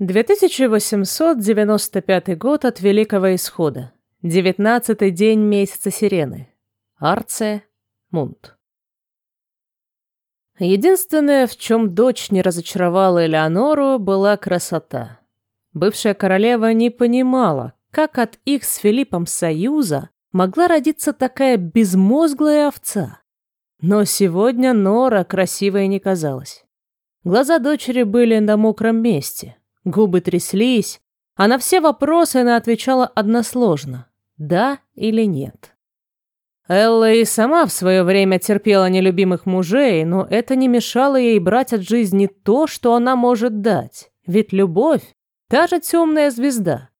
2895 год от Великого Исхода. Девятнадцатый день месяца Сирены. Арция, Мунт. Единственное, в чем дочь не разочаровала Элеонору, была красота. Бывшая королева не понимала, как от их с Филиппом союза могла родиться такая безмозглая овца. Но сегодня Нора красивой не казалась. Глаза дочери были на мокром месте, губы тряслись, а на все вопросы она отвечала односложно «да» или «нет». Элла и сама в свое время терпела нелюбимых мужей, но это не мешало ей брать от жизни то, что она может дать. Ведь любовь – та же темная звезда.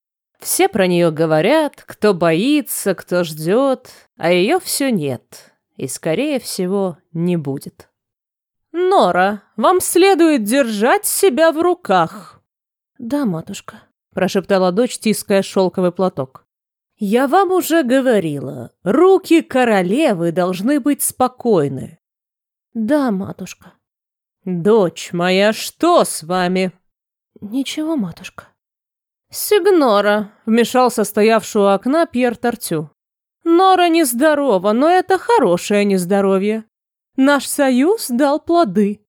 Все про нее говорят, кто боится, кто ждет, а ее все нет. И, скорее всего, не будет. «Нора, вам следует держать себя в руках!» «Да, матушка», – прошептала дочь, тиская шелковый платок. «Я вам уже говорила, руки королевы должны быть спокойны». «Да, матушка». «Дочь моя, что с вами?» «Ничего, матушка». «Сигнора», — вмешался стоявший у окна Пьер Тортю. «Нора нездорова, но это хорошее нездоровье. Наш союз дал плоды».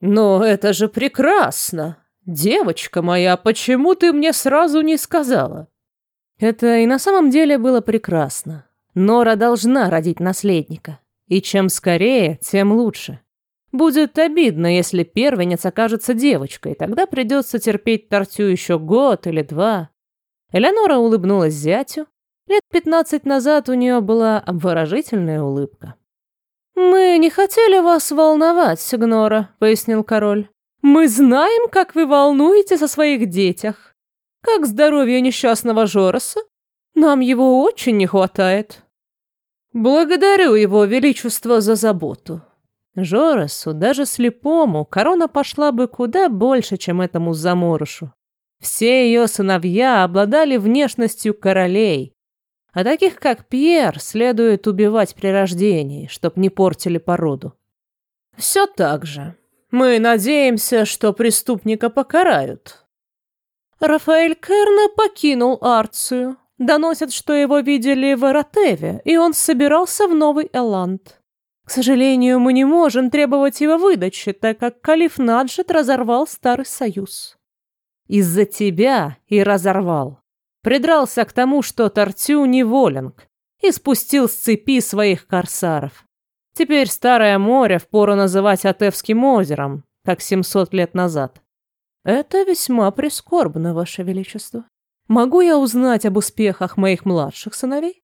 «Но это же прекрасно! Девочка моя, почему ты мне сразу не сказала?» Это и на самом деле было прекрасно. Нора должна родить наследника. И чем скорее, тем лучше. Будет обидно, если первенец окажется девочкой, тогда придется терпеть Тортю еще год или два. Элеонора улыбнулась зятю. Лет пятнадцать назад у нее была обворожительная улыбка. «Мы не хотели вас волновать, Сигнора», — пояснил король. «Мы знаем, как вы волнуетесь о своих детях. Как здоровье несчастного Жороса? Нам его очень не хватает. Благодарю его величество за заботу. Жоросу, даже слепому, корона пошла бы куда больше, чем этому заморышу. Все ее сыновья обладали внешностью королей, а таких, как Пьер, следует убивать при рождении, чтоб не портили породу. Все так же. Мы надеемся, что преступника покарают, Рафаэль Керна покинул Арцию. Доносят, что его видели в Эратеве, и он собирался в Новый Эланд. К сожалению, мы не можем требовать его выдачи, так как Калиф Наджет разорвал Старый Союз. Из-за тебя и разорвал. Придрался к тому, что Тартю неволенг, и спустил с цепи своих корсаров. Теперь Старое море впору называть Атевским озером, как 700 лет назад. Это весьма прискорбно, Ваше Величество. Могу я узнать об успехах моих младших сыновей?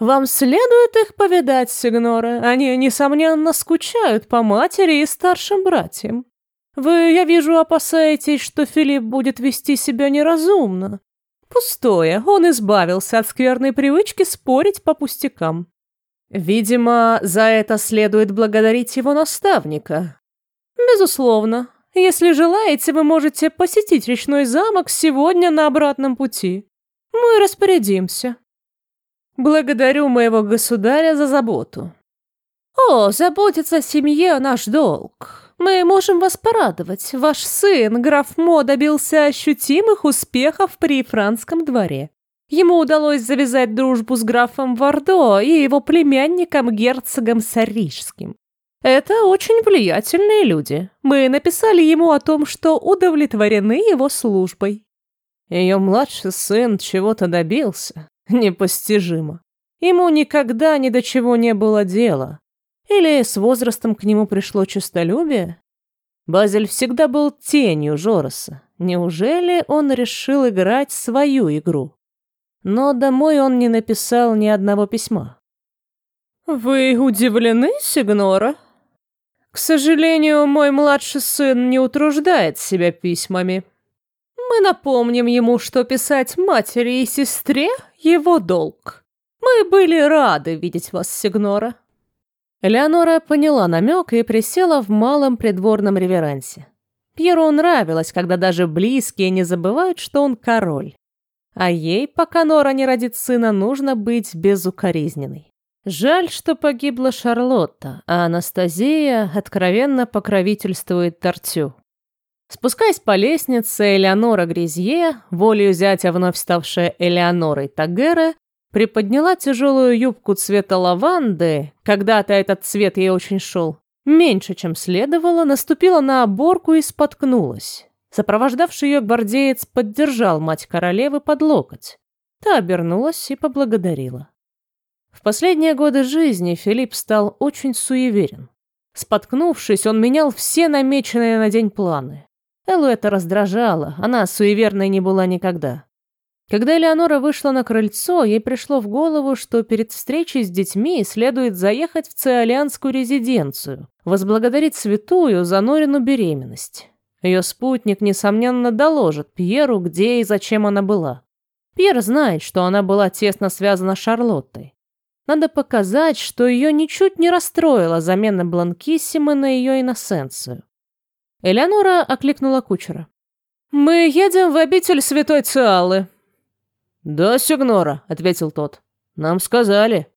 Вам следует их повидать, Сигнора. Они, несомненно, скучают по матери и старшим братьям. Вы, я вижу, опасаетесь, что Филипп будет вести себя неразумно. Пустое, он избавился от скверной привычки спорить по пустякам. Видимо, за это следует благодарить его наставника. Безусловно, если желаете, вы можете посетить речной замок сегодня на обратном пути. Мы распорядимся. Благодарю моего государя за заботу. О, заботиться о семье – наш долг. Мы можем вас порадовать. Ваш сын, граф Мо, добился ощутимых успехов при францском дворе. Ему удалось завязать дружбу с графом Вардо и его племянником герцогом Сарижским. Это очень влиятельные люди. Мы написали ему о том, что удовлетворены его службой. Ее младший сын чего-то добился. Непостижимо. Ему никогда ни до чего не было дела. Или с возрастом к нему пришло честолюбие? Базель всегда был тенью Жороса. Неужели он решил играть свою игру? Но домой он не написал ни одного письма. «Вы удивлены, Сигнора?» К сожалению, мой младший сын не утруждает себя письмами. Мы напомним ему, что писать матери и сестре — его долг. Мы были рады видеть вас, Сигнора. Элеонора поняла намек и присела в малом придворном реверансе. Пьеру нравилось, когда даже близкие не забывают, что он король. А ей, пока Нора не родит сына, нужно быть безукоризненной. Жаль, что погибла Шарлотта, а Анастасия откровенно покровительствует Тортю. Спускаясь по лестнице, Элеонора Гризье, волею зятя вновь ставшая Элеонорой Тагере, приподняла тяжелую юбку цвета лаванды, когда-то этот цвет ей очень шел, меньше, чем следовало, наступила на оборку и споткнулась. Сопровождавший ее гвардеец поддержал мать королевы под локоть. Та обернулась и поблагодарила. В последние годы жизни Филипп стал очень суеверен. Споткнувшись, он менял все намеченные на день планы. Эллу это раздражало, она суеверной не была никогда. Когда Элеонора вышла на крыльцо, ей пришло в голову, что перед встречей с детьми следует заехать в циолианскую резиденцию, возблагодарить святую за Норину беременность. Ее спутник, несомненно, доложит Пьеру, где и зачем она была. Пьер знает, что она была тесно связана с Шарлоттой. Надо показать, что ее ничуть не расстроила замена Бланкиссимы на ее иносенцию. Элеонора окликнула кучера. «Мы едем в обитель святой Циалы», «Да, Сигнора», — ответил тот. «Нам сказали».